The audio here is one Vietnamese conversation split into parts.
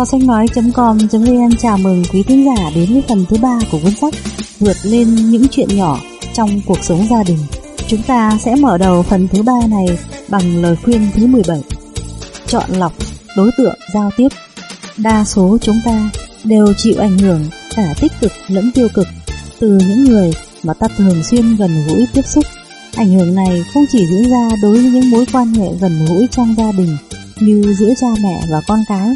Kho sách nói.com.vn chào mừng quý thính giả đến với phần thứ ba của cuốn sách Vượt lên những chuyện nhỏ trong cuộc sống gia đình. Chúng ta sẽ mở đầu phần thứ ba này bằng lời khuyên thứ 17. Chọn lọc đối tượng giao tiếp. Đa số chúng ta đều chịu ảnh hưởng cả tích cực lẫn tiêu cực từ những người mà ta thường xuyên gần gũi tiếp xúc. Ảnh hưởng này không chỉ diễn ra đối với những mối quan hệ gần gũi trong gia đình như giữa cha mẹ và con cái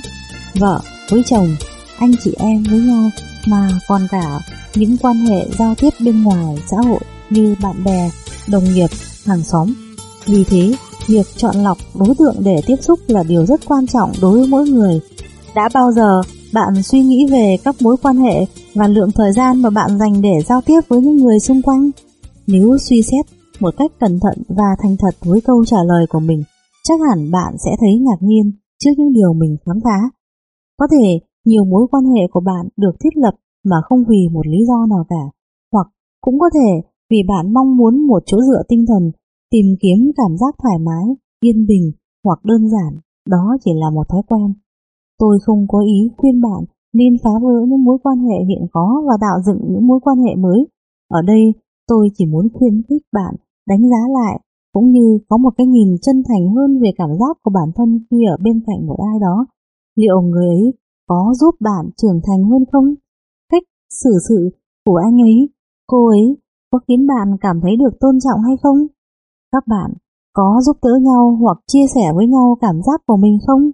vợ với chồng, anh chị em với nhau mà còn cả những quan hệ giao tiếp bên ngoài xã hội như bạn bè, đồng nghiệp, hàng xóm. Vì thế, việc chọn lọc đối tượng để tiếp xúc là điều rất quan trọng đối với mỗi người. Đã bao giờ bạn suy nghĩ về các mối quan hệ và lượng thời gian mà bạn dành để giao tiếp với những người xung quanh? Nếu suy xét một cách cẩn thận và thành thật với câu trả lời của mình, chắc hẳn bạn sẽ thấy ngạc nhiên trước những điều mình khám phá. Có thể nhiều mối quan hệ của bạn được thiết lập mà không vì một lý do nào cả, hoặc cũng có thể vì bạn mong muốn một chỗ dựa tinh thần, tìm kiếm cảm giác thoải mái, yên bình hoặc đơn giản, đó chỉ là một thói quen. Tôi không có ý khuyên bạn nên phá vỡ những mối quan hệ hiện có và tạo dựng những mối quan hệ mới. Ở đây, tôi chỉ muốn khuyến khích bạn đánh giá lại cũng như có một cái nhìn chân thành hơn về cảm giác của bản thân khi ở bên cạnh một ai đó liệu người ấy có giúp bạn trưởng thành hơn không? Cách xử sự của anh ấy, cô ấy có khiến bạn cảm thấy được tôn trọng hay không? Các bạn có giúp đỡ nhau hoặc chia sẻ với nhau cảm giác của mình không?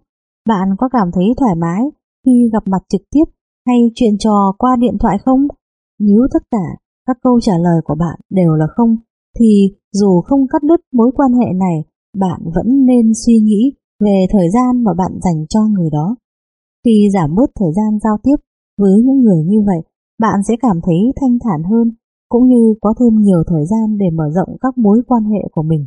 Bạn có cảm thấy thoải mái khi gặp mặt trực tiếp hay chuyện trò qua điện thoại không? Nếu tất cả các câu trả lời của bạn đều là không, thì dù không cắt đứt mối quan hệ này, bạn vẫn nên suy nghĩ về thời gian mà bạn dành cho người đó. Khi giảm bớt thời gian giao tiếp với những người như vậy, bạn sẽ cảm thấy thanh thản hơn cũng như có thêm nhiều thời gian để mở rộng các mối quan hệ của mình.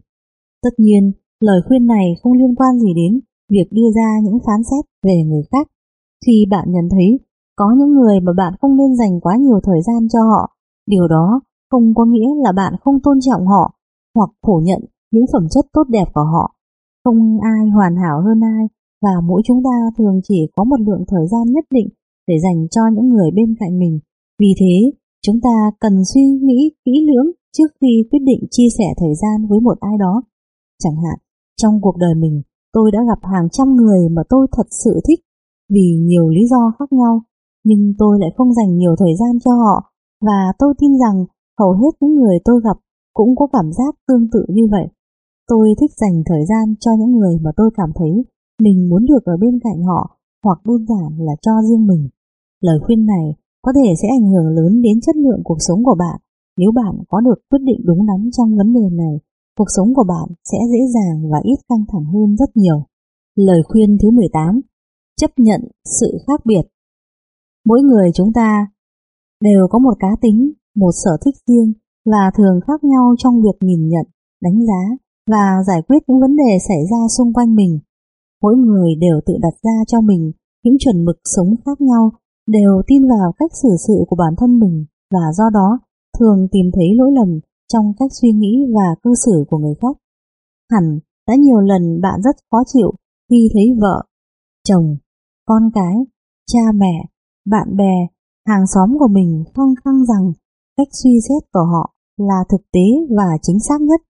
Tất nhiên, lời khuyên này không liên quan gì đến việc đưa ra những phán xét về người khác. Khi bạn nhận thấy có những người mà bạn không nên dành quá nhiều thời gian cho họ, điều đó không có nghĩa là bạn không tôn trọng họ hoặc phủ nhận những phẩm chất tốt đẹp của họ không ai hoàn hảo hơn ai và mỗi chúng ta thường chỉ có một lượng thời gian nhất định để dành cho những người bên cạnh mình. Vì thế, chúng ta cần suy nghĩ kỹ lưỡng trước khi quyết định chia sẻ thời gian với một ai đó. Chẳng hạn, trong cuộc đời mình, tôi đã gặp hàng trăm người mà tôi thật sự thích vì nhiều lý do khác nhau, nhưng tôi lại không dành nhiều thời gian cho họ và tôi tin rằng hầu hết những người tôi gặp cũng có cảm giác tương tự như vậy. Tôi thích dành thời gian cho những người mà tôi cảm thấy mình muốn được ở bên cạnh họ hoặc đơn giản là cho riêng mình. Lời khuyên này có thể sẽ ảnh hưởng lớn đến chất lượng cuộc sống của bạn. Nếu bạn có được quyết định đúng đắn trong vấn đề này, cuộc sống của bạn sẽ dễ dàng và ít căng thẳng hơn rất nhiều. Lời khuyên thứ 18 Chấp nhận sự khác biệt Mỗi người chúng ta đều có một cá tính, một sở thích riêng và thường khác nhau trong việc nhìn nhận, đánh giá và giải quyết những vấn đề xảy ra xung quanh mình. Mỗi người đều tự đặt ra cho mình những chuẩn mực sống khác nhau, đều tin vào cách xử sự của bản thân mình và do đó thường tìm thấy lỗi lầm trong cách suy nghĩ và cư xử của người khác. Hẳn đã nhiều lần bạn rất khó chịu khi thấy vợ, chồng, con cái, cha mẹ, bạn bè, hàng xóm của mình khăng khăng rằng cách suy xét của họ là thực tế và chính xác nhất.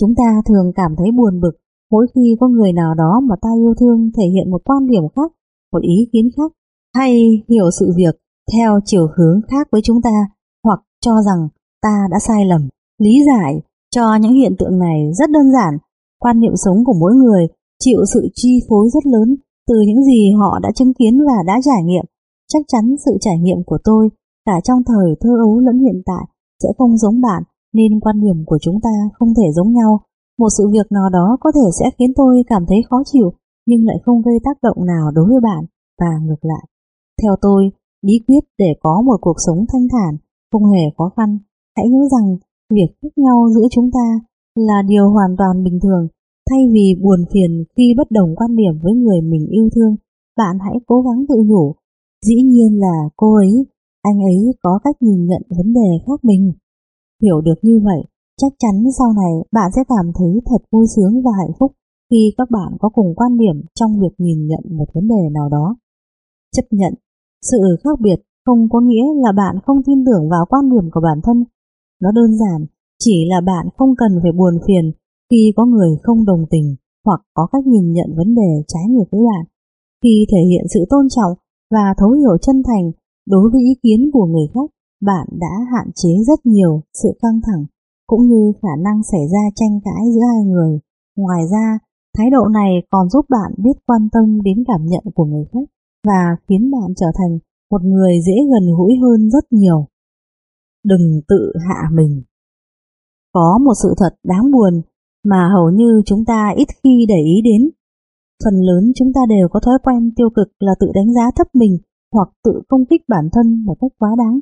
Chúng ta thường cảm thấy buồn bực mỗi khi có người nào đó mà ta yêu thương thể hiện một quan điểm khác, một ý kiến khác, hay hiểu sự việc theo chiều hướng khác với chúng ta, hoặc cho rằng ta đã sai lầm. Lý giải cho những hiện tượng này rất đơn giản. Quan niệm sống của mỗi người chịu sự chi phối rất lớn từ những gì họ đã chứng kiến và đã trải nghiệm. Chắc chắn sự trải nghiệm của tôi cả trong thời thơ ấu lẫn hiện tại sẽ không giống bạn nên quan điểm của chúng ta không thể giống nhau. Một sự việc nào đó có thể sẽ khiến tôi cảm thấy khó chịu nhưng lại không gây tác động nào đối với bạn và ngược lại. Theo tôi, bí quyết để có một cuộc sống thanh thản không hề khó khăn. Hãy nhớ rằng việc khác nhau giữa chúng ta là điều hoàn toàn bình thường Thay vì buồn phiền khi bất đồng quan điểm với người mình yêu thương, bạn hãy cố gắng tự nhủ. Dĩ nhiên là cô ấy, anh ấy có cách nhìn nhận vấn đề khác mình. Hiểu được như vậy, chắc chắn sau này bạn sẽ cảm thấy thật vui sướng và hạnh phúc khi các bạn có cùng quan điểm trong việc nhìn nhận một vấn đề nào đó. Chấp nhận sự khác biệt không có nghĩa là bạn không tin tưởng vào quan điểm của bản thân. Nó đơn giản, chỉ là bạn không cần phải buồn phiền khi có người không đồng tình hoặc có cách nhìn nhận vấn đề trái ngược với bạn. Khi thể hiện sự tôn trọng và thấu hiểu chân thành đối với ý kiến của người khác, bạn đã hạn chế rất nhiều sự căng thẳng cũng như khả năng xảy ra tranh cãi giữa hai người. Ngoài ra, thái độ này còn giúp bạn biết quan tâm đến cảm nhận của người khác và khiến bạn trở thành một người dễ gần gũi hơn rất nhiều. Đừng tự hạ mình. Có một sự thật đáng buồn mà hầu như chúng ta ít khi để ý đến. Phần lớn chúng ta đều có thói quen tiêu cực là tự đánh giá thấp mình hoặc tự công kích bản thân một cách quá đáng.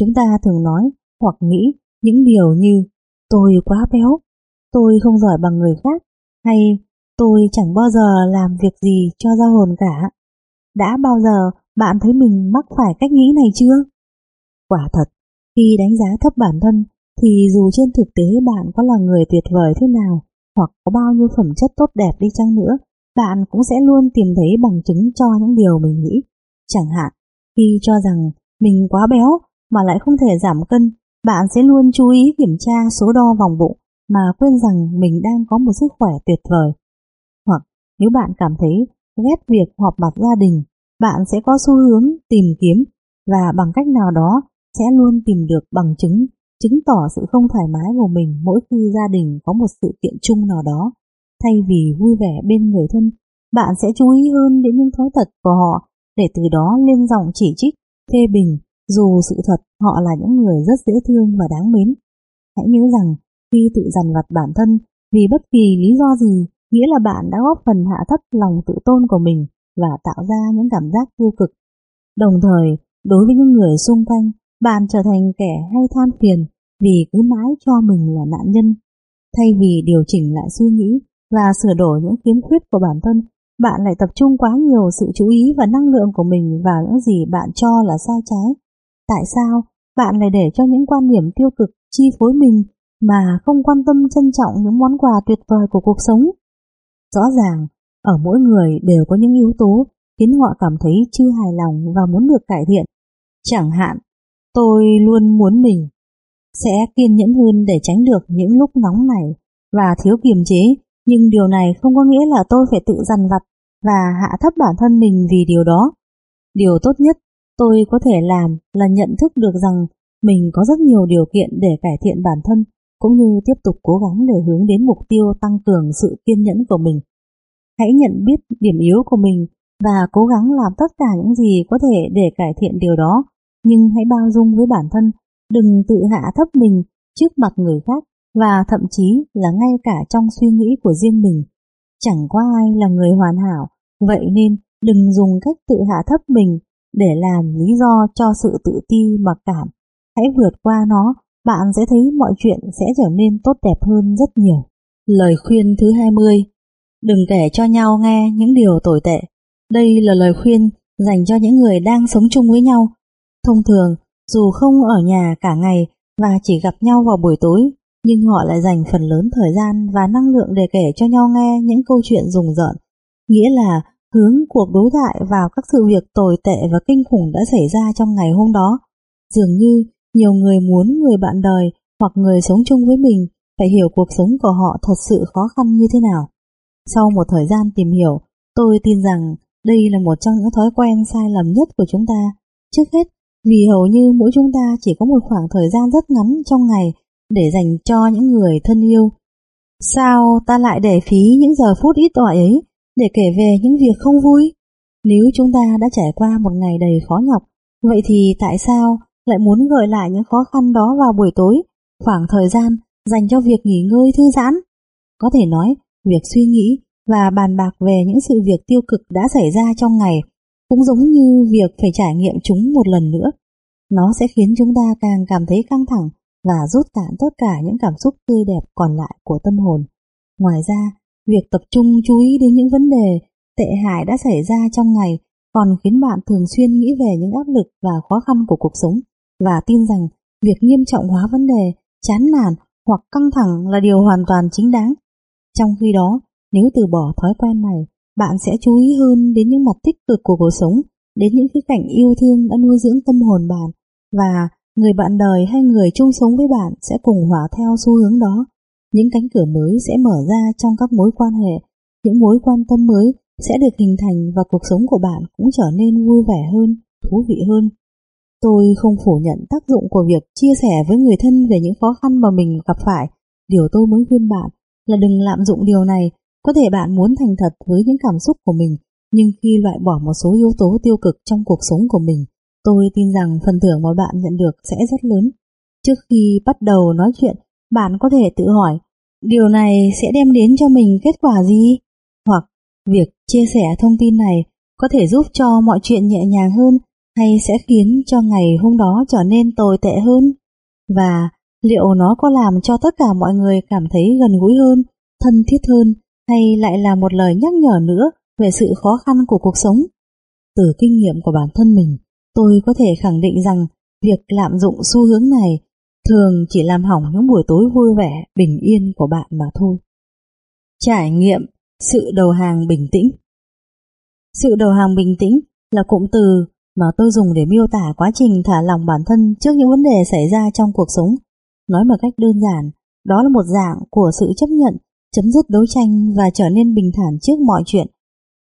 Chúng ta thường nói hoặc nghĩ những điều như tôi quá béo, tôi không giỏi bằng người khác, hay tôi chẳng bao giờ làm việc gì cho ra hồn cả. Đã bao giờ bạn thấy mình mắc phải cách nghĩ này chưa? Quả thật, khi đánh giá thấp bản thân thì dù trên thực tế bạn có là người tuyệt vời thế nào hoặc có bao nhiêu phẩm chất tốt đẹp đi chăng nữa, bạn cũng sẽ luôn tìm thấy bằng chứng cho những điều mình nghĩ. Chẳng hạn, khi cho rằng mình quá béo mà lại không thể giảm cân, bạn sẽ luôn chú ý kiểm tra số đo vòng bụng mà quên rằng mình đang có một sức khỏe tuyệt vời. Hoặc nếu bạn cảm thấy ghét việc họp mặt gia đình, bạn sẽ có xu hướng tìm kiếm và bằng cách nào đó sẽ luôn tìm được bằng chứng chứng tỏ sự không thoải mái của mình mỗi khi gia đình có một sự kiện chung nào đó. Thay vì vui vẻ bên người thân, bạn sẽ chú ý hơn đến những thói tật của họ để từ đó lên giọng chỉ trích, phê bình, dù sự thật họ là những người rất dễ thương và đáng mến. Hãy nhớ rằng khi tự dằn vặt bản thân vì bất kỳ lý do gì, nghĩa là bạn đã góp phần hạ thấp lòng tự tôn của mình và tạo ra những cảm giác tiêu cực. Đồng thời, đối với những người xung quanh, bạn trở thành kẻ hay than phiền vì cứ mãi cho mình là nạn nhân. Thay vì điều chỉnh lại suy nghĩ và sửa đổi những khiếm khuyết của bản thân, bạn lại tập trung quá nhiều sự chú ý và năng lượng của mình vào những gì bạn cho là sai trái. Tại sao bạn lại để cho những quan điểm tiêu cực chi phối mình mà không quan tâm trân trọng những món quà tuyệt vời của cuộc sống? Rõ ràng, ở mỗi người đều có những yếu tố khiến họ cảm thấy chưa hài lòng và muốn được cải thiện. Chẳng hạn, tôi luôn muốn mình sẽ kiên nhẫn hơn để tránh được những lúc nóng này và thiếu kiềm chế, nhưng điều này không có nghĩa là tôi phải tự dằn vặt và hạ thấp bản thân mình vì điều đó. Điều tốt nhất tôi có thể làm là nhận thức được rằng mình có rất nhiều điều kiện để cải thiện bản thân cũng như tiếp tục cố gắng để hướng đến mục tiêu tăng cường sự kiên nhẫn của mình. Hãy nhận biết điểm yếu của mình và cố gắng làm tất cả những gì có thể để cải thiện điều đó, nhưng hãy bao dung với bản thân, đừng tự hạ thấp mình trước mặt người khác và thậm chí là ngay cả trong suy nghĩ của riêng mình. Chẳng có ai là người hoàn hảo, vậy nên đừng dùng cách tự hạ thấp mình để làm lý do cho sự tự ti mặc cảm. Hãy vượt qua nó, bạn sẽ thấy mọi chuyện sẽ trở nên tốt đẹp hơn rất nhiều. Lời khuyên thứ 20 Đừng kể cho nhau nghe những điều tồi tệ. Đây là lời khuyên dành cho những người đang sống chung với nhau. Thông thường, dù không ở nhà cả ngày và chỉ gặp nhau vào buổi tối, nhưng họ lại dành phần lớn thời gian và năng lượng để kể cho nhau nghe những câu chuyện rùng rợn. Nghĩa là hướng cuộc đối thoại vào các sự việc tồi tệ và kinh khủng đã xảy ra trong ngày hôm đó. Dường như nhiều người muốn người bạn đời hoặc người sống chung với mình phải hiểu cuộc sống của họ thật sự khó khăn như thế nào. Sau một thời gian tìm hiểu, tôi tin rằng đây là một trong những thói quen sai lầm nhất của chúng ta. Trước hết, vì hầu như mỗi chúng ta chỉ có một khoảng thời gian rất ngắn trong ngày để dành cho những người thân yêu. Sao ta lại để phí những giờ phút ít ỏi ấy để kể về những việc không vui? Nếu chúng ta đã trải qua một ngày đầy khó nhọc, vậy thì tại sao lại muốn gợi lại những khó khăn đó vào buổi tối, khoảng thời gian dành cho việc nghỉ ngơi thư giãn? Có thể nói, việc suy nghĩ và bàn bạc về những sự việc tiêu cực đã xảy ra trong ngày cũng giống như việc phải trải nghiệm chúng một lần nữa. Nó sẽ khiến chúng ta càng cảm thấy căng thẳng và rút cạn tất cả những cảm xúc tươi đẹp còn lại của tâm hồn. Ngoài ra, Việc tập trung chú ý đến những vấn đề tệ hại đã xảy ra trong ngày còn khiến bạn thường xuyên nghĩ về những áp lực và khó khăn của cuộc sống và tin rằng việc nghiêm trọng hóa vấn đề, chán nản hoặc căng thẳng là điều hoàn toàn chính đáng. Trong khi đó, nếu từ bỏ thói quen này, bạn sẽ chú ý hơn đến những mặt tích cực của cuộc sống, đến những khía cạnh yêu thương đã nuôi dưỡng tâm hồn bạn và người bạn đời hay người chung sống với bạn sẽ cùng hòa theo xu hướng đó. Những cánh cửa mới sẽ mở ra trong các mối quan hệ, những mối quan tâm mới sẽ được hình thành và cuộc sống của bạn cũng trở nên vui vẻ hơn, thú vị hơn. Tôi không phủ nhận tác dụng của việc chia sẻ với người thân về những khó khăn mà mình gặp phải. Điều tôi muốn khuyên bạn là đừng lạm dụng điều này. Có thể bạn muốn thành thật với những cảm xúc của mình, nhưng khi loại bỏ một số yếu tố tiêu cực trong cuộc sống của mình, tôi tin rằng phần thưởng mà bạn nhận được sẽ rất lớn. Trước khi bắt đầu nói chuyện, bạn có thể tự hỏi, điều này sẽ đem đến cho mình kết quả gì? Hoặc việc chia sẻ thông tin này có thể giúp cho mọi chuyện nhẹ nhàng hơn hay sẽ khiến cho ngày hôm đó trở nên tồi tệ hơn? Và liệu nó có làm cho tất cả mọi người cảm thấy gần gũi hơn, thân thiết hơn hay lại là một lời nhắc nhở nữa về sự khó khăn của cuộc sống? Từ kinh nghiệm của bản thân mình, tôi có thể khẳng định rằng việc lạm dụng xu hướng này thường chỉ làm hỏng những buổi tối vui vẻ, bình yên của bạn mà thôi. Trải nghiệm sự đầu hàng bình tĩnh Sự đầu hàng bình tĩnh là cụm từ mà tôi dùng để miêu tả quá trình thả lòng bản thân trước những vấn đề xảy ra trong cuộc sống. Nói một cách đơn giản, đó là một dạng của sự chấp nhận, chấm dứt đấu tranh và trở nên bình thản trước mọi chuyện.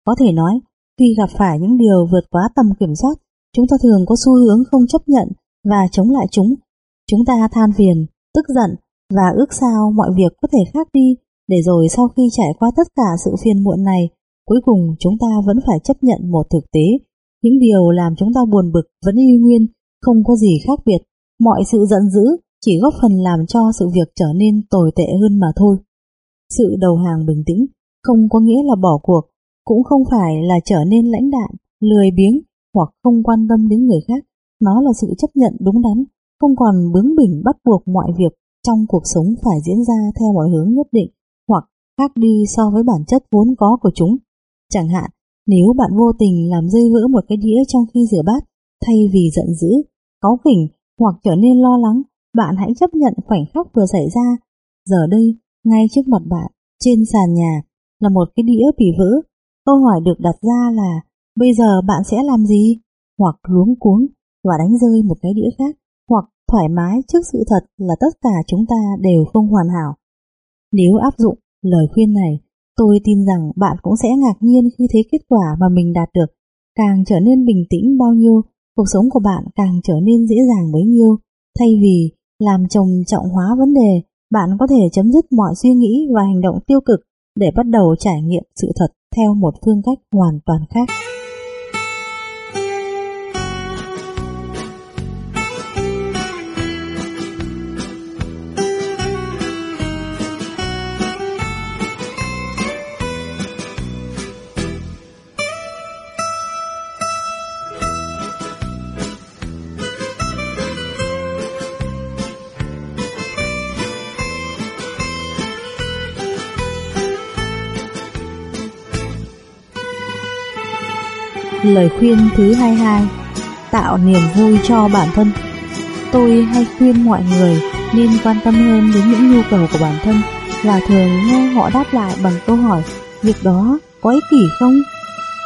Có thể nói, khi gặp phải những điều vượt quá tầm kiểm soát, chúng ta thường có xu hướng không chấp nhận và chống lại chúng. Chúng ta than phiền, tức giận và ước sao mọi việc có thể khác đi, để rồi sau khi trải qua tất cả sự phiền muộn này, cuối cùng chúng ta vẫn phải chấp nhận một thực tế những điều làm chúng ta buồn bực vẫn y nguyên, không có gì khác biệt. Mọi sự giận dữ chỉ góp phần làm cho sự việc trở nên tồi tệ hơn mà thôi. Sự đầu hàng bình tĩnh không có nghĩa là bỏ cuộc, cũng không phải là trở nên lãnh đạm, lười biếng hoặc không quan tâm đến người khác. Nó là sự chấp nhận đúng đắn, không còn bướng bỉnh bắt buộc mọi việc trong cuộc sống phải diễn ra theo mọi hướng nhất định hoặc khác đi so với bản chất vốn có của chúng. Chẳng hạn, nếu bạn vô tình làm rơi vỡ một cái đĩa trong khi rửa bát, thay vì giận dữ, cáu kỉnh hoặc trở nên lo lắng, bạn hãy chấp nhận khoảnh khắc vừa xảy ra. Giờ đây, ngay trước mặt bạn, trên sàn nhà, là một cái đĩa bị vỡ. Câu hỏi được đặt ra là, bây giờ bạn sẽ làm gì? Hoặc luống cuống và đánh rơi một cái đĩa khác, hoặc thoải mái trước sự thật là tất cả chúng ta đều không hoàn hảo. Nếu áp dụng lời khuyên này Tôi tin rằng bạn cũng sẽ ngạc nhiên khi thấy kết quả mà mình đạt được. Càng trở nên bình tĩnh bao nhiêu, cuộc sống của bạn càng trở nên dễ dàng bấy nhiêu. Thay vì làm chồng trọng hóa vấn đề, bạn có thể chấm dứt mọi suy nghĩ và hành động tiêu cực để bắt đầu trải nghiệm sự thật theo một phương cách hoàn toàn khác. Lời khuyên thứ 22 Tạo niềm vui cho bản thân Tôi hay khuyên mọi người nên quan tâm hơn đến những nhu cầu của bản thân và thường nghe họ đáp lại bằng câu hỏi việc đó có ích kỷ không?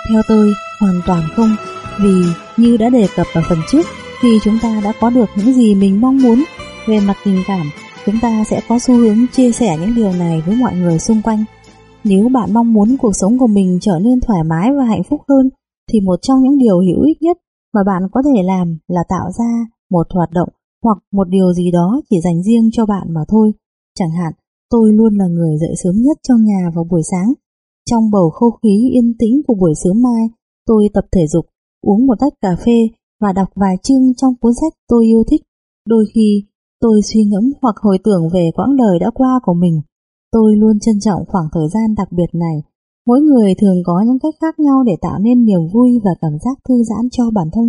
Theo tôi, hoàn toàn không vì như đã đề cập ở phần trước khi chúng ta đã có được những gì mình mong muốn về mặt tình cảm chúng ta sẽ có xu hướng chia sẻ những điều này với mọi người xung quanh. Nếu bạn mong muốn cuộc sống của mình trở nên thoải mái và hạnh phúc hơn thì một trong những điều hữu ích nhất mà bạn có thể làm là tạo ra một hoạt động hoặc một điều gì đó chỉ dành riêng cho bạn mà thôi. Chẳng hạn, tôi luôn là người dậy sớm nhất trong nhà vào buổi sáng. Trong bầu không khí yên tĩnh của buổi sớm mai, tôi tập thể dục, uống một tách cà phê và đọc vài chương trong cuốn sách tôi yêu thích. Đôi khi, tôi suy ngẫm hoặc hồi tưởng về quãng đời đã qua của mình. Tôi luôn trân trọng khoảng thời gian đặc biệt này Mỗi người thường có những cách khác nhau để tạo nên niềm vui và cảm giác thư giãn cho bản thân.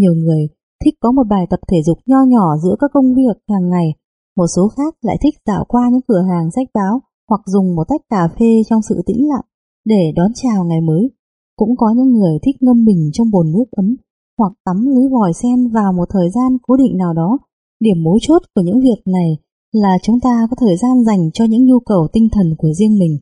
Nhiều người thích có một bài tập thể dục nho nhỏ giữa các công việc hàng ngày, một số khác lại thích dạo qua những cửa hàng sách báo hoặc dùng một tách cà phê trong sự tĩnh lặng để đón chào ngày mới. Cũng có những người thích ngâm mình trong bồn nước ấm hoặc tắm lưới vòi sen vào một thời gian cố định nào đó. Điểm mấu chốt của những việc này là chúng ta có thời gian dành cho những nhu cầu tinh thần của riêng mình.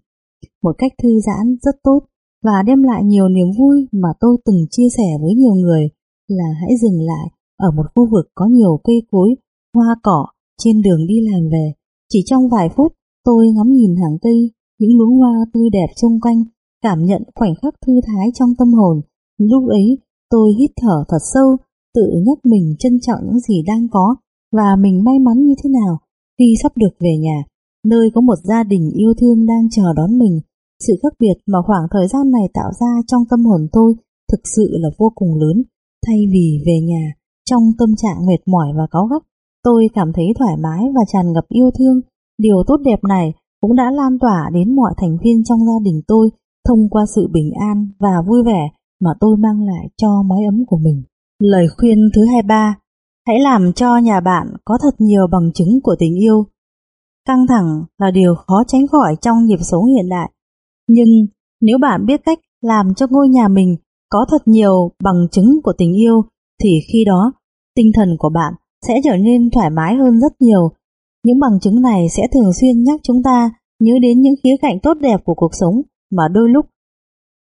Một cách thư giãn rất tốt và đem lại nhiều niềm vui mà tôi từng chia sẻ với nhiều người là hãy dừng lại ở một khu vực có nhiều cây cối, hoa cỏ trên đường đi làm về. Chỉ trong vài phút tôi ngắm nhìn hàng cây, những luống hoa tươi đẹp xung quanh, cảm nhận khoảnh khắc thư thái trong tâm hồn. Lúc ấy tôi hít thở thật sâu, tự nhắc mình trân trọng những gì đang có và mình may mắn như thế nào khi sắp được về nhà, nơi có một gia đình yêu thương đang chờ đón mình. Sự khác biệt mà khoảng thời gian này tạo ra trong tâm hồn tôi thực sự là vô cùng lớn. Thay vì về nhà, trong tâm trạng mệt mỏi và cáu gắt, tôi cảm thấy thoải mái và tràn ngập yêu thương. Điều tốt đẹp này cũng đã lan tỏa đến mọi thành viên trong gia đình tôi thông qua sự bình an và vui vẻ mà tôi mang lại cho mái ấm của mình. Lời khuyên thứ 23 Hãy làm cho nhà bạn có thật nhiều bằng chứng của tình yêu. Căng thẳng là điều khó tránh khỏi trong nhịp sống hiện đại. Nhưng nếu bạn biết cách làm cho ngôi nhà mình có thật nhiều bằng chứng của tình yêu thì khi đó tinh thần của bạn sẽ trở nên thoải mái hơn rất nhiều. Những bằng chứng này sẽ thường xuyên nhắc chúng ta nhớ đến những khía cạnh tốt đẹp của cuộc sống mà đôi lúc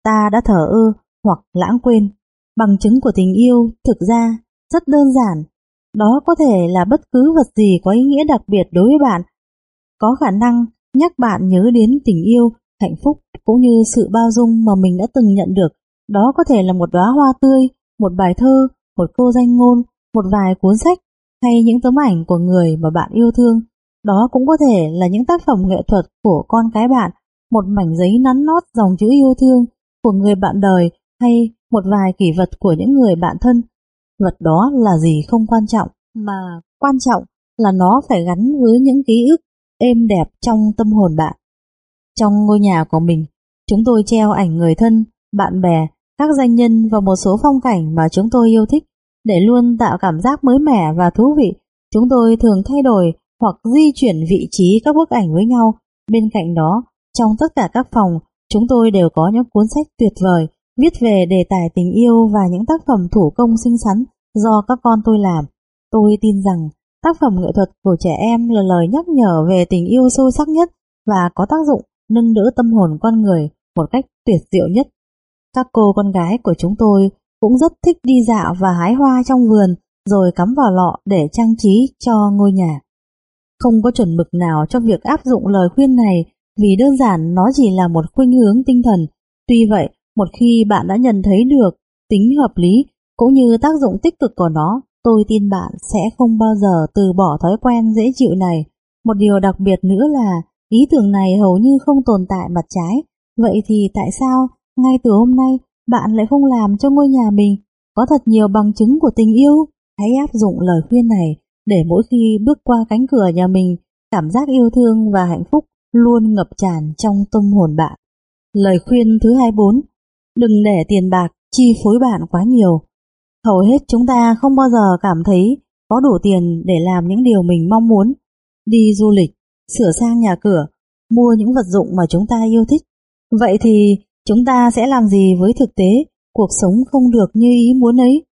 ta đã thở ơ hoặc lãng quên. Bằng chứng của tình yêu thực ra rất đơn giản đó có thể là bất cứ vật gì có ý nghĩa đặc biệt đối với bạn, có khả năng nhắc bạn nhớ đến tình yêu, hạnh phúc cũng như sự bao dung mà mình đã từng nhận được. Đó có thể là một đóa hoa tươi, một bài thơ, một câu danh ngôn, một vài cuốn sách hay những tấm ảnh của người mà bạn yêu thương. Đó cũng có thể là những tác phẩm nghệ thuật của con cái bạn, một mảnh giấy nắn nót dòng chữ yêu thương của người bạn đời hay một vài kỷ vật của những người bạn thân Vật đó là gì không quan trọng, mà quan trọng là nó phải gắn với những ký ức êm đẹp trong tâm hồn bạn. Trong ngôi nhà của mình, chúng tôi treo ảnh người thân, bạn bè, các danh nhân và một số phong cảnh mà chúng tôi yêu thích. Để luôn tạo cảm giác mới mẻ và thú vị, chúng tôi thường thay đổi hoặc di chuyển vị trí các bức ảnh với nhau. Bên cạnh đó, trong tất cả các phòng, chúng tôi đều có những cuốn sách tuyệt vời viết về đề tài tình yêu và những tác phẩm thủ công xinh xắn do các con tôi làm. Tôi tin rằng tác phẩm nghệ thuật của trẻ em là lời nhắc nhở về tình yêu sâu sắc nhất và có tác dụng nâng đỡ tâm hồn con người một cách tuyệt diệu nhất. Các cô con gái của chúng tôi cũng rất thích đi dạo và hái hoa trong vườn rồi cắm vào lọ để trang trí cho ngôi nhà. Không có chuẩn mực nào cho việc áp dụng lời khuyên này vì đơn giản nó chỉ là một khuynh hướng tinh thần. Tuy vậy, một khi bạn đã nhận thấy được tính hợp lý cũng như tác dụng tích cực của nó, tôi tin bạn sẽ không bao giờ từ bỏ thói quen dễ chịu này. Một điều đặc biệt nữa là ý tưởng này hầu như không tồn tại mặt trái. Vậy thì tại sao ngay từ hôm nay bạn lại không làm cho ngôi nhà mình có thật nhiều bằng chứng của tình yêu? Hãy áp dụng lời khuyên này để mỗi khi bước qua cánh cửa nhà mình, cảm giác yêu thương và hạnh phúc luôn ngập tràn trong tâm hồn bạn. Lời khuyên thứ 24 Đừng để tiền bạc chi phối bạn quá nhiều. Hầu hết chúng ta không bao giờ cảm thấy có đủ tiền để làm những điều mình mong muốn. Đi du lịch, sửa sang nhà cửa, mua những vật dụng mà chúng ta yêu thích. Vậy thì chúng ta sẽ làm gì với thực tế cuộc sống không được như ý muốn ấy?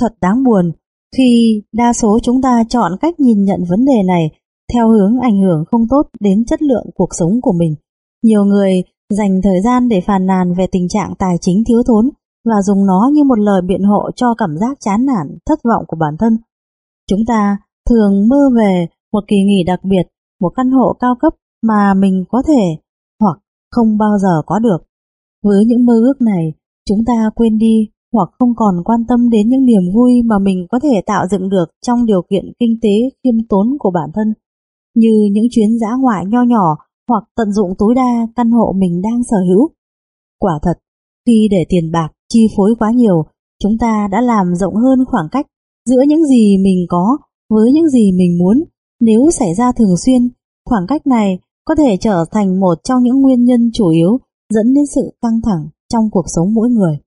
Thật đáng buồn khi đa số chúng ta chọn cách nhìn nhận vấn đề này theo hướng ảnh hưởng không tốt đến chất lượng cuộc sống của mình. Nhiều người dành thời gian để phàn nàn về tình trạng tài chính thiếu thốn và dùng nó như một lời biện hộ cho cảm giác chán nản, thất vọng của bản thân. Chúng ta thường mơ về một kỳ nghỉ đặc biệt, một căn hộ cao cấp mà mình có thể hoặc không bao giờ có được. Với những mơ ước này, chúng ta quên đi hoặc không còn quan tâm đến những niềm vui mà mình có thể tạo dựng được trong điều kiện kinh tế khiêm tốn của bản thân, như những chuyến dã ngoại nho nhỏ hoặc tận dụng tối đa căn hộ mình đang sở hữu. Quả thật, khi để tiền bạc chi phối quá nhiều, chúng ta đã làm rộng hơn khoảng cách giữa những gì mình có với những gì mình muốn. Nếu xảy ra thường xuyên, khoảng cách này có thể trở thành một trong những nguyên nhân chủ yếu dẫn đến sự căng thẳng trong cuộc sống mỗi người.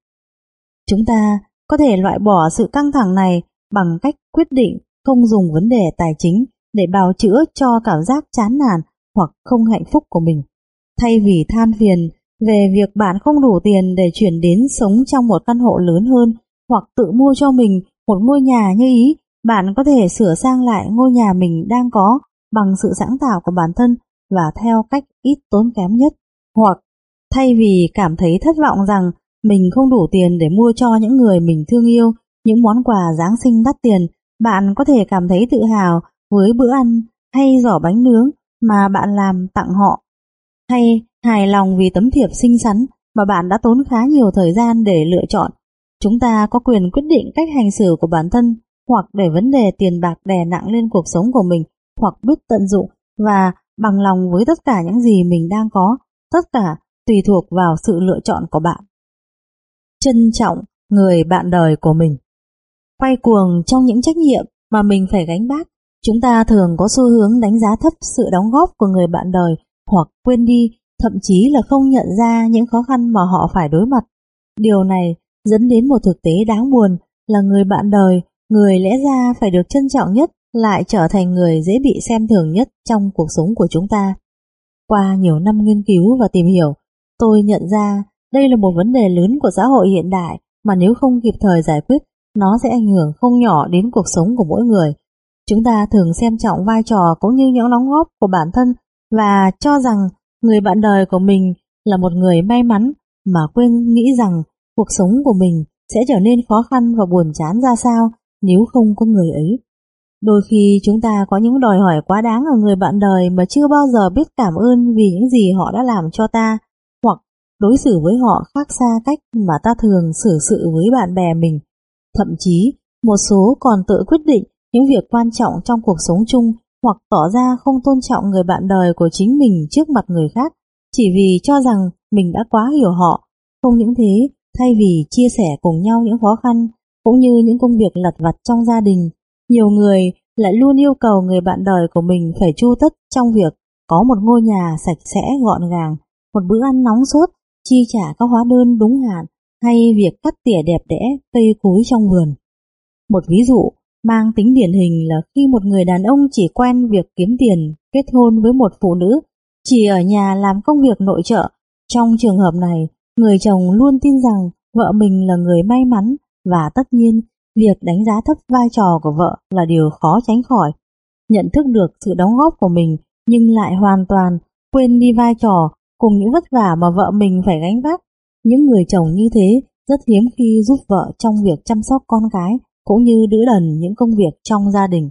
Chúng ta có thể loại bỏ sự căng thẳng này bằng cách quyết định không dùng vấn đề tài chính để bào chữa cho cảm giác chán nản hoặc không hạnh phúc của mình. Thay vì than phiền về việc bạn không đủ tiền để chuyển đến sống trong một căn hộ lớn hơn hoặc tự mua cho mình một ngôi nhà như ý, bạn có thể sửa sang lại ngôi nhà mình đang có bằng sự sáng tạo của bản thân và theo cách ít tốn kém nhất. Hoặc thay vì cảm thấy thất vọng rằng mình không đủ tiền để mua cho những người mình thương yêu những món quà Giáng sinh đắt tiền, bạn có thể cảm thấy tự hào với bữa ăn hay giỏ bánh nướng mà bạn làm tặng họ, hay hài lòng vì tấm thiệp xinh xắn mà bạn đã tốn khá nhiều thời gian để lựa chọn. Chúng ta có quyền quyết định cách hành xử của bản thân hoặc để vấn đề tiền bạc đè nặng lên cuộc sống của mình hoặc biết tận dụng và bằng lòng với tất cả những gì mình đang có, tất cả tùy thuộc vào sự lựa chọn của bạn. Trân trọng người bạn đời của mình Quay cuồng trong những trách nhiệm mà mình phải gánh vác, chúng ta thường có xu hướng đánh giá thấp sự đóng góp của người bạn đời hoặc quên đi, thậm chí là không nhận ra những khó khăn mà họ phải đối mặt. Điều này dẫn đến một thực tế đáng buồn là người bạn đời, người lẽ ra phải được trân trọng nhất lại trở thành người dễ bị xem thường nhất trong cuộc sống của chúng ta. Qua nhiều năm nghiên cứu và tìm hiểu, tôi nhận ra đây là một vấn đề lớn của xã hội hiện đại mà nếu không kịp thời giải quyết, nó sẽ ảnh hưởng không nhỏ đến cuộc sống của mỗi người. Chúng ta thường xem trọng vai trò cũng như những đóng góp của bản thân và cho rằng người bạn đời của mình là một người may mắn mà quên nghĩ rằng cuộc sống của mình sẽ trở nên khó khăn và buồn chán ra sao nếu không có người ấy. Đôi khi chúng ta có những đòi hỏi quá đáng ở người bạn đời mà chưa bao giờ biết cảm ơn vì những gì họ đã làm cho ta, hoặc đối xử với họ khác xa cách mà ta thường xử sự với bạn bè mình. Thậm chí, một số còn tự quyết định những việc quan trọng trong cuộc sống chung hoặc tỏ ra không tôn trọng người bạn đời của chính mình trước mặt người khác chỉ vì cho rằng mình đã quá hiểu họ. Không những thế, thay vì chia sẻ cùng nhau những khó khăn cũng như những công việc lặt vặt trong gia đình, nhiều người lại luôn yêu cầu người bạn đời của mình phải chu tất trong việc có một ngôi nhà sạch sẽ gọn gàng, một bữa ăn nóng sốt, chi trả các hóa đơn đúng hạn hay việc cắt tỉa đẹp đẽ cây cối trong vườn. Một ví dụ mang tính điển hình là khi một người đàn ông chỉ quen việc kiếm tiền kết hôn với một phụ nữ chỉ ở nhà làm công việc nội trợ. Trong trường hợp này, người chồng luôn tin rằng vợ mình là người may mắn và tất nhiên việc đánh giá thấp vai trò của vợ là điều khó tránh khỏi. Nhận thức được sự đóng góp của mình nhưng lại hoàn toàn quên đi vai trò cùng những vất vả mà vợ mình phải gánh vác những người chồng như thế rất hiếm khi giúp vợ trong việc chăm sóc con cái cũng như đỡ đần những công việc trong gia đình.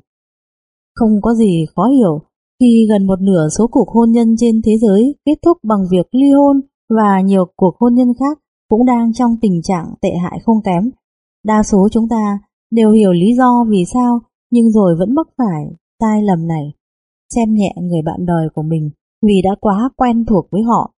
Không có gì khó hiểu khi gần một nửa số cuộc hôn nhân trên thế giới kết thúc bằng việc ly hôn và nhiều cuộc hôn nhân khác cũng đang trong tình trạng tệ hại không kém. Đa số chúng ta đều hiểu lý do vì sao nhưng rồi vẫn mắc phải sai lầm này. Xem nhẹ người bạn đời của mình vì đã quá quen thuộc với họ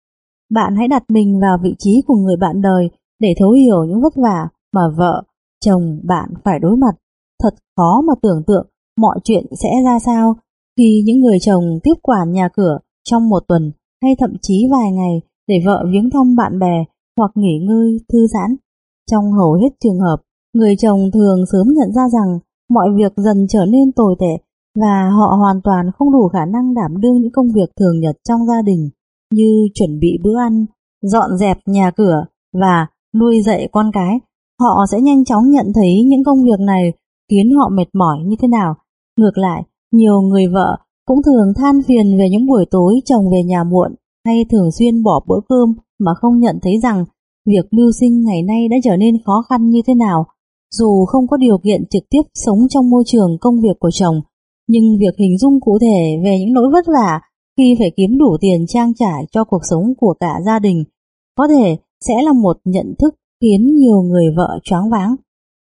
bạn hãy đặt mình vào vị trí của người bạn đời để thấu hiểu những vất vả mà vợ, chồng bạn phải đối mặt. Thật khó mà tưởng tượng mọi chuyện sẽ ra sao khi những người chồng tiếp quản nhà cửa trong một tuần hay thậm chí vài ngày để vợ viếng thăm bạn bè hoặc nghỉ ngơi, thư giãn. Trong hầu hết trường hợp, người chồng thường sớm nhận ra rằng mọi việc dần trở nên tồi tệ và họ hoàn toàn không đủ khả năng đảm đương những công việc thường nhật trong gia đình như chuẩn bị bữa ăn, dọn dẹp nhà cửa và nuôi dạy con cái, họ sẽ nhanh chóng nhận thấy những công việc này khiến họ mệt mỏi như thế nào. Ngược lại, nhiều người vợ cũng thường than phiền về những buổi tối chồng về nhà muộn hay thường xuyên bỏ bữa cơm mà không nhận thấy rằng việc mưu sinh ngày nay đã trở nên khó khăn như thế nào. Dù không có điều kiện trực tiếp sống trong môi trường công việc của chồng, nhưng việc hình dung cụ thể về những nỗi vất vả khi phải kiếm đủ tiền trang trải cho cuộc sống của cả gia đình, có thể sẽ là một nhận thức khiến nhiều người vợ choáng váng.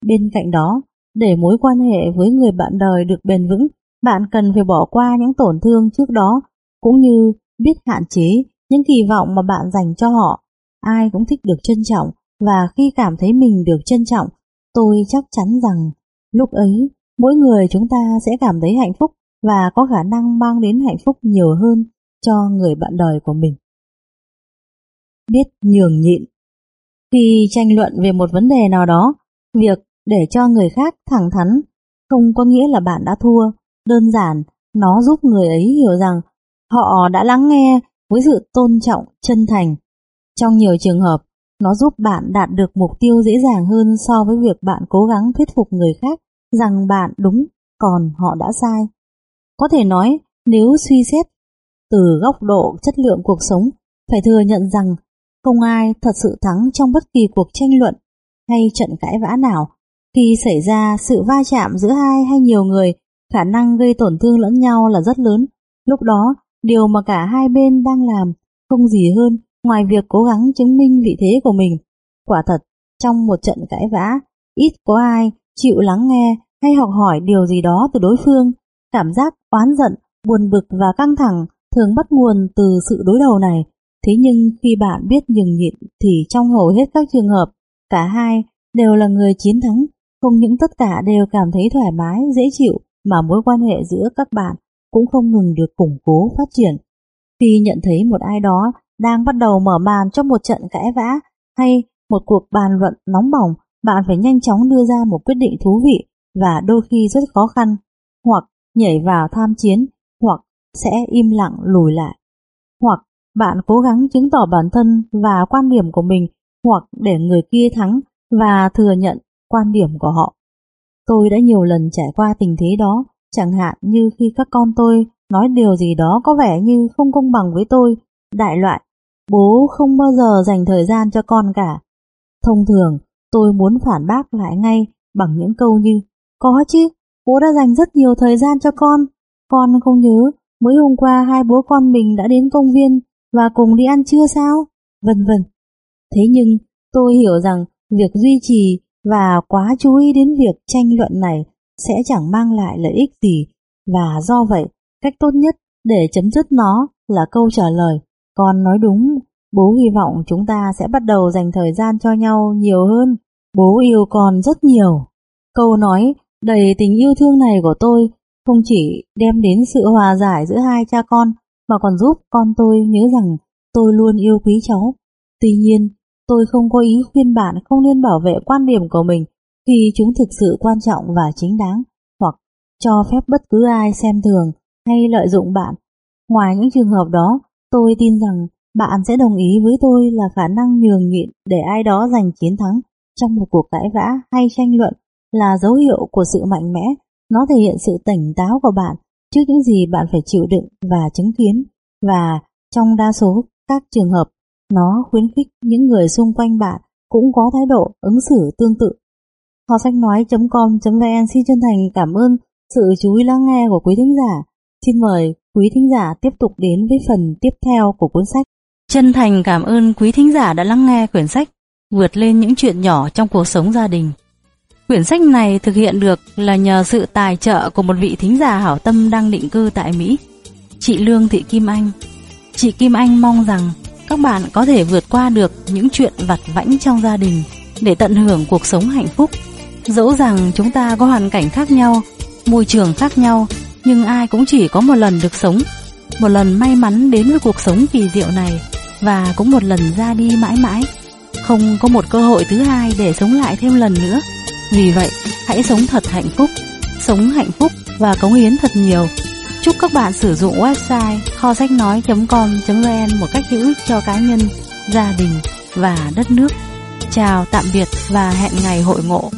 Bên cạnh đó, để mối quan hệ với người bạn đời được bền vững, bạn cần phải bỏ qua những tổn thương trước đó, cũng như biết hạn chế những kỳ vọng mà bạn dành cho họ. Ai cũng thích được trân trọng, và khi cảm thấy mình được trân trọng, tôi chắc chắn rằng lúc ấy mỗi người chúng ta sẽ cảm thấy hạnh phúc và có khả năng mang đến hạnh phúc nhiều hơn cho người bạn đời của mình. Biết nhường nhịn khi tranh luận về một vấn đề nào đó, việc để cho người khác thẳng thắn không có nghĩa là bạn đã thua, đơn giản nó giúp người ấy hiểu rằng họ đã lắng nghe với sự tôn trọng, chân thành. Trong nhiều trường hợp, nó giúp bạn đạt được mục tiêu dễ dàng hơn so với việc bạn cố gắng thuyết phục người khác rằng bạn đúng, còn họ đã sai. Có thể nói, nếu suy xét từ góc độ chất lượng cuộc sống, phải thừa nhận rằng không ai thật sự thắng trong bất kỳ cuộc tranh luận hay trận cãi vã nào. Khi xảy ra sự va chạm giữa hai hay nhiều người, khả năng gây tổn thương lẫn nhau là rất lớn. Lúc đó, điều mà cả hai bên đang làm không gì hơn ngoài việc cố gắng chứng minh vị thế của mình. Quả thật, trong một trận cãi vã, ít có ai chịu lắng nghe hay học hỏi điều gì đó từ đối phương. Cảm giác oán giận, buồn bực và căng thẳng thường bắt nguồn từ sự đối đầu này. Thế nhưng khi bạn biết nhường nhịn thì trong hầu hết các trường hợp, cả hai đều là người chiến thắng, không những tất cả đều cảm thấy thoải mái, dễ chịu mà mối quan hệ giữa các bạn cũng không ngừng được củng cố phát triển. Khi nhận thấy một ai đó đang bắt đầu mở màn cho một trận cãi vã hay một cuộc bàn luận nóng bỏng, bạn phải nhanh chóng đưa ra một quyết định thú vị và đôi khi rất khó khăn, hoặc nhảy vào tham chiến, hoặc sẽ im lặng lùi lại. Hoặc bạn cố gắng chứng tỏ bản thân và quan điểm của mình, hoặc để người kia thắng và thừa nhận quan điểm của họ. Tôi đã nhiều lần trải qua tình thế đó, chẳng hạn như khi các con tôi nói điều gì đó có vẻ như không công bằng với tôi, đại loại, bố không bao giờ dành thời gian cho con cả. Thông thường, tôi muốn phản bác lại ngay bằng những câu như, có chứ, bố đã dành rất nhiều thời gian cho con, con không nhớ, mới hôm qua hai bố con mình đã đến công viên và cùng đi ăn trưa sao, vân vân. Thế nhưng, tôi hiểu rằng việc duy trì và quá chú ý đến việc tranh luận này sẽ chẳng mang lại lợi ích gì. Và do vậy cách tốt nhất để chấm dứt nó là câu trả lời con nói đúng bố hy vọng chúng ta sẽ bắt đầu dành thời gian cho nhau nhiều hơn. Bố yêu con rất nhiều. Câu nói đầy tình yêu thương này của tôi không chỉ đem đến sự hòa giải giữa hai cha con mà còn giúp con tôi nhớ rằng tôi luôn yêu quý cháu tuy nhiên Tôi không có ý khuyên bạn không nên bảo vệ quan điểm của mình khi chúng thực sự quan trọng và chính đáng, hoặc cho phép bất cứ ai xem thường hay lợi dụng bạn. Ngoài những trường hợp đó, tôi tin rằng bạn sẽ đồng ý với tôi là khả năng nhường nhịn để ai đó giành chiến thắng trong một cuộc cãi vã hay tranh luận là dấu hiệu của sự mạnh mẽ. Nó thể hiện sự tỉnh táo của bạn trước những gì bạn phải chịu đựng và chứng kiến. Và trong đa số các trường hợp, nó khuyến khích những người xung quanh bạn cũng có thái độ ứng xử tương tự. Kho sách nói.com.vn xin chân thành cảm ơn sự chú ý lắng nghe của quý thính giả. Xin mời quý thính giả tiếp tục đến với phần tiếp theo của cuốn sách. Chân thành cảm ơn quý thính giả đã lắng nghe quyển sách Vượt lên những chuyện nhỏ trong cuộc sống gia đình. Quyển sách này thực hiện được là nhờ sự tài trợ của một vị thính giả hảo tâm đang định cư tại Mỹ, chị Lương Thị Kim Anh. Chị Kim Anh mong rằng các bạn có thể vượt qua được những chuyện vặt vãnh trong gia đình để tận hưởng cuộc sống hạnh phúc. Dẫu rằng chúng ta có hoàn cảnh khác nhau, môi trường khác nhau, nhưng ai cũng chỉ có một lần được sống, một lần may mắn đến với cuộc sống kỳ diệu này và cũng một lần ra đi mãi mãi. Không có một cơ hội thứ hai để sống lại thêm lần nữa. Vì vậy, hãy sống thật hạnh phúc, sống hạnh phúc và cống hiến thật nhiều Chúc các bạn sử dụng website kho sách nói.com.vn một cách hữu ích cho cá nhân, gia đình và đất nước. Chào tạm biệt và hẹn ngày hội ngộ.